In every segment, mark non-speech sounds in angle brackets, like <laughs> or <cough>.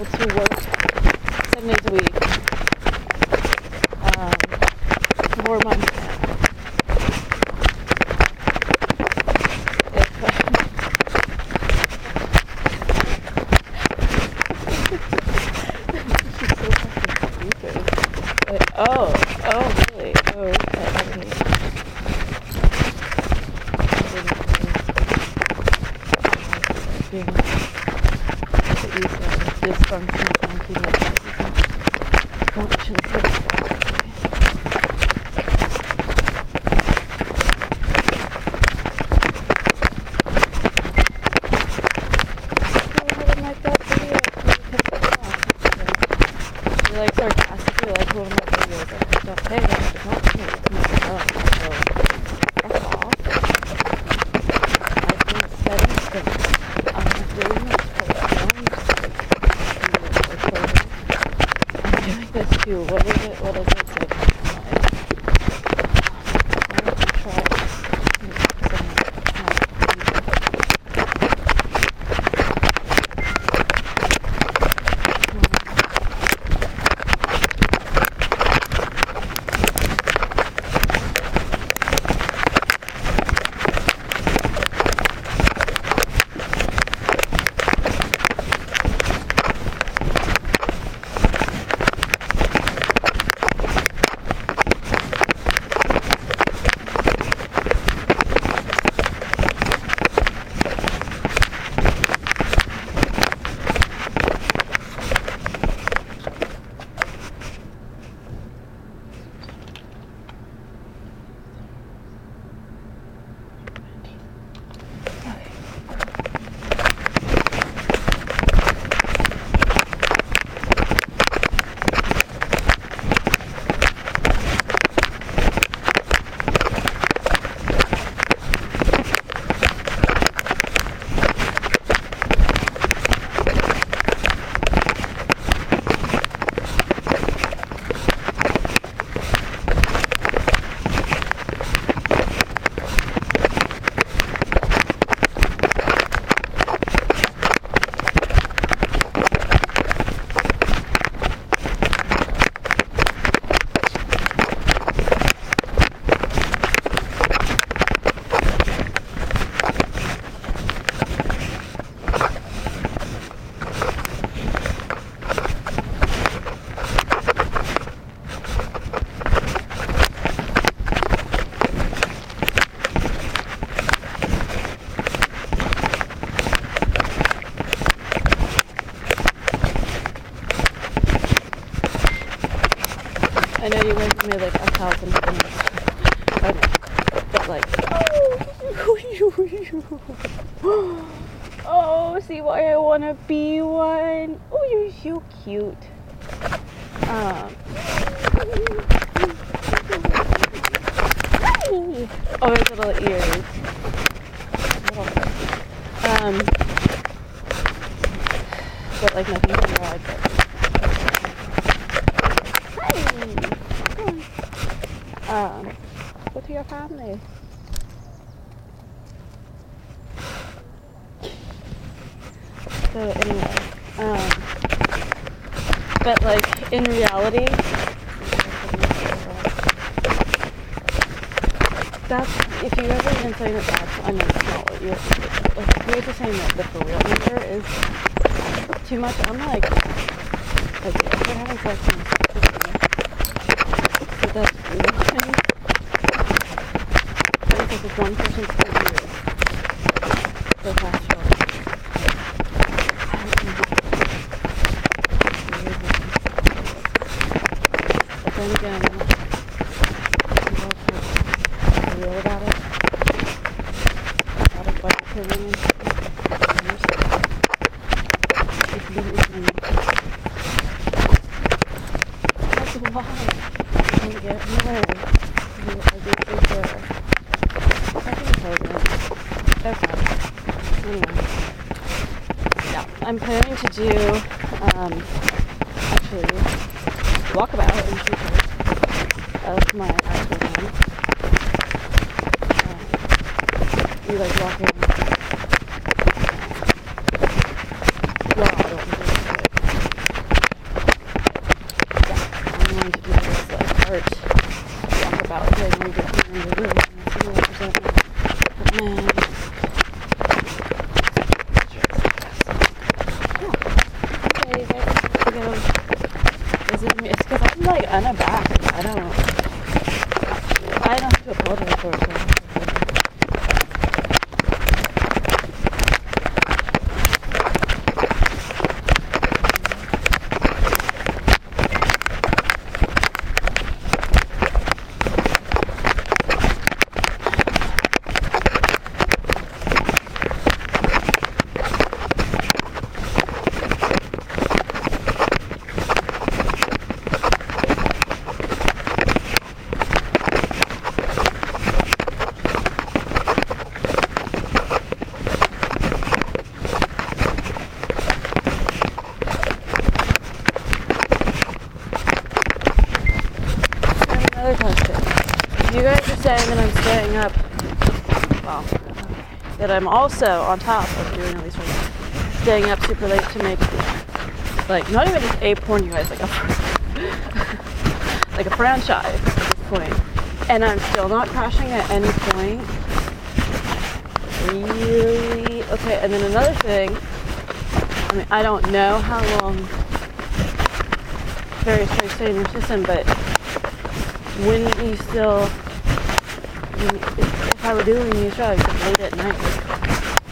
able to work seven days a week? Um, four months now. If, She's so fucking stupid. Like, oh, oh, really? Oh, okay. I didn't, I didn't really being the easy dysfunctional monkey that function critical. actually. Reality, that's if you ever even saying that that's I know it's not what you're like if you're just saying that the for real number is too much, I'm like like if we're having sex so that's one I think it's one person per year for the past 12 but then again, I'm also real about it. Out of my opinion. It's been That's why I get more. I do think there. I can tell you. Okay. Anyway. Yeah, I'm planning to do, um, actually, walkabout in the future of my actual home. Um, you like walking. That I'm also on top of doing all these things, staying up super late to make like not even just a porn, you guys, like a <laughs> like a franchise at this point, and I'm still not crashing at any point. Really? Okay. And then another thing. I mean, I don't know how long various drugs stay in your system, but when you still, when, I were doing these drugs like, late at night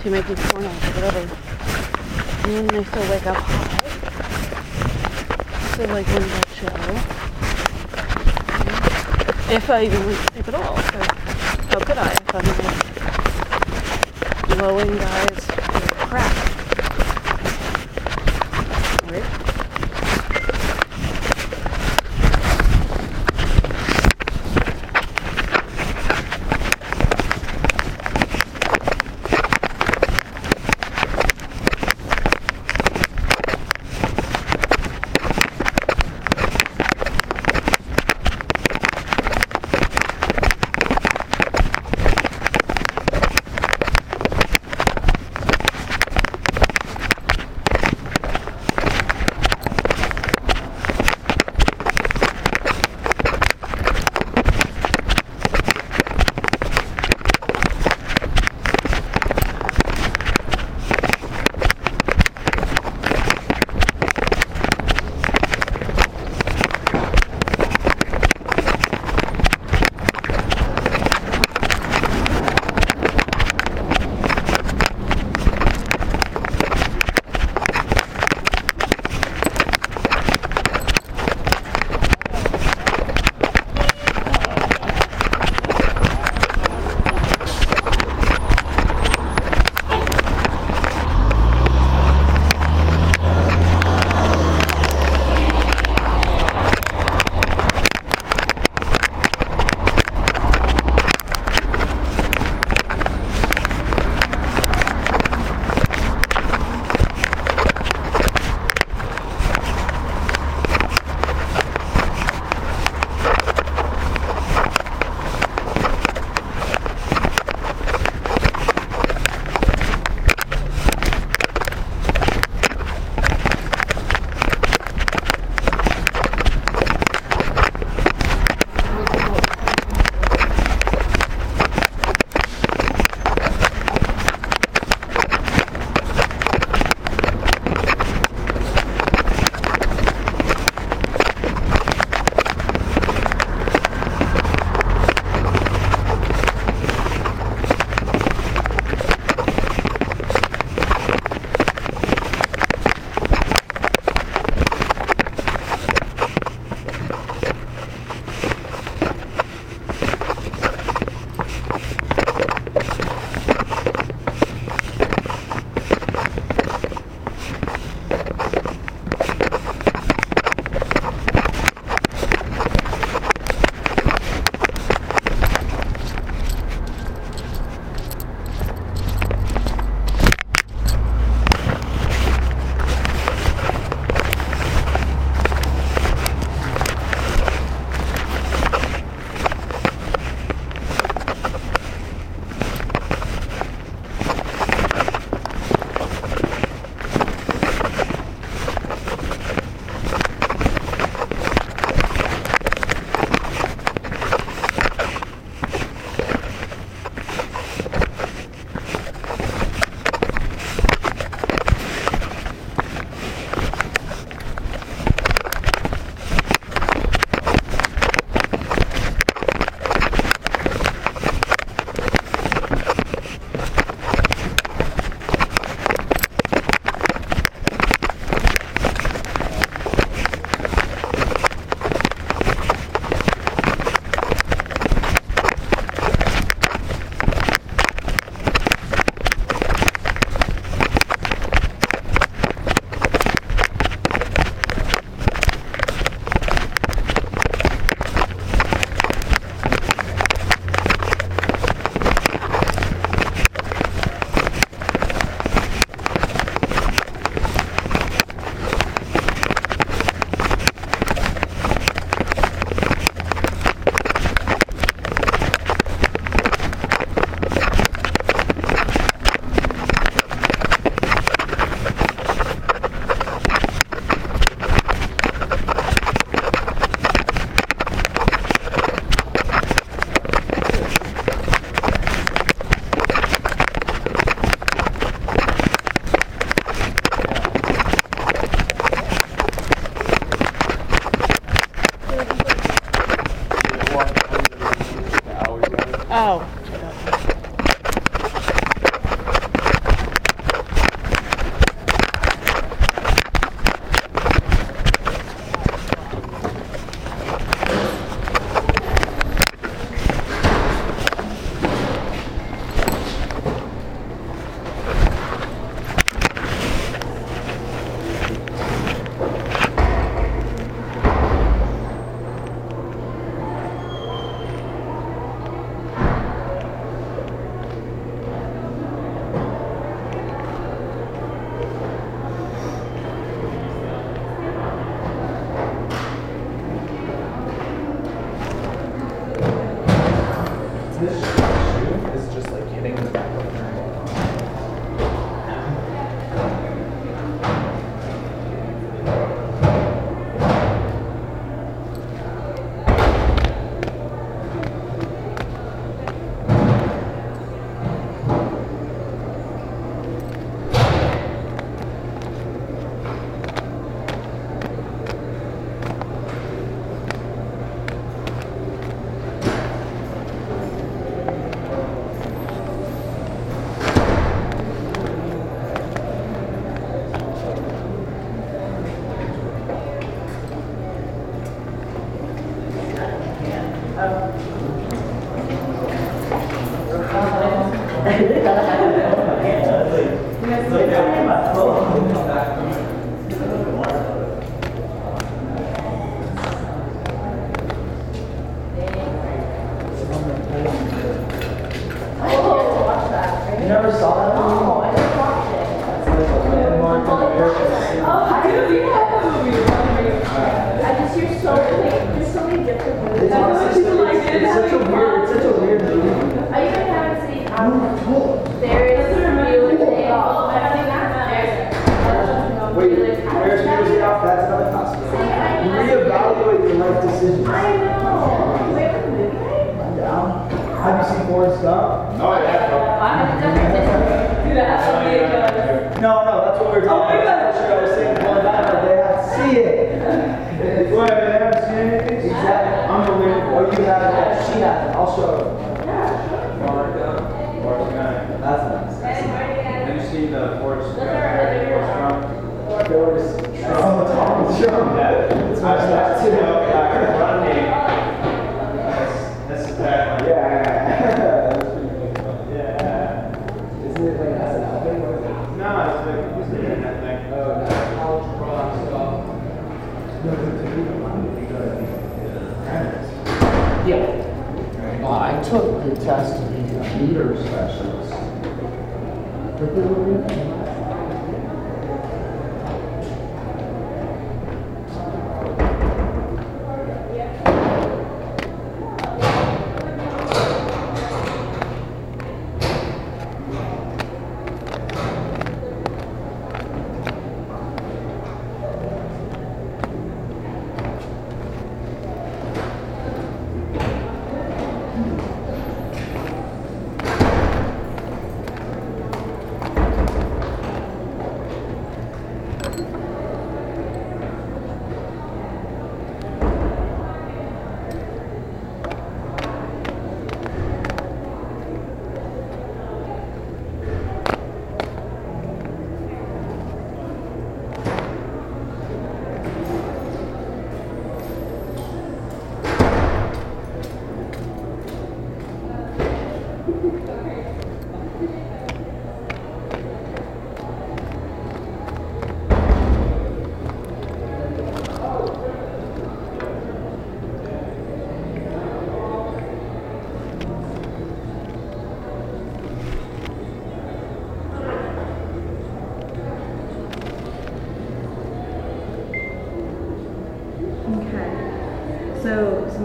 to make these pornos or whatever, and then I still wake up high, so like when I show, if I even sleep at all, so how could I if I'm like blowing guys is just like hitting the back of the took the test to be a leader specialist.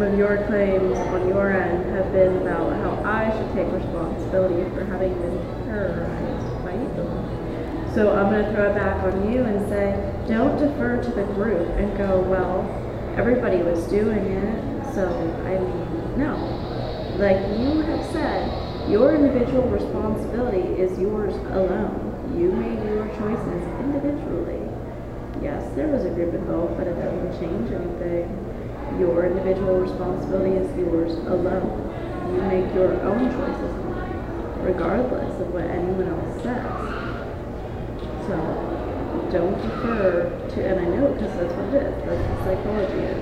Of your claims on your end have been about how I should take responsibility for having been terrorized by you. So I'm going to throw it back on you and say, don't defer to the group and go, well, everybody was doing it, so I mean, no. Like you have said, your individual responsibility is yours alone. You made your choices individually. Yes, there was a group involved, but it doesn't change anything. Your individual responsibility is yours alone. You make your own choices in life, regardless of what anyone else says. So don't defer to, and I know because that's what it is. That's what psychology is.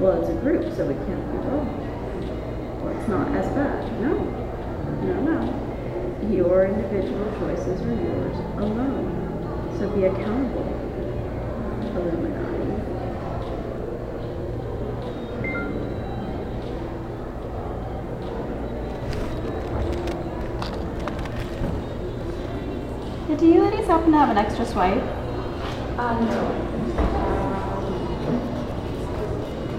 Well, it's a group, so we can't be wrong. Or it's not as bad. No, no, no. Your individual choices are yours alone. So be accountable. Illuminati. Happen to have an extra swipe? Um, no.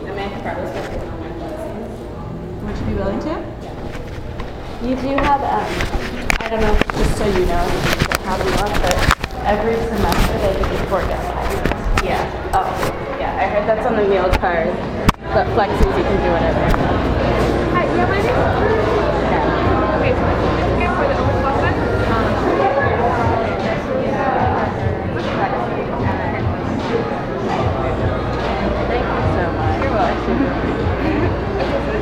I mean, I could probably switch it on my blessings. Would you be willing to? You do have, um, I don't know, just so you know, how you want, but every semester they give you four guest passes. Yeah. Oh, yeah. I heard that's on the meal card. But flexies, you can do whatever. Hi, yeah, my name so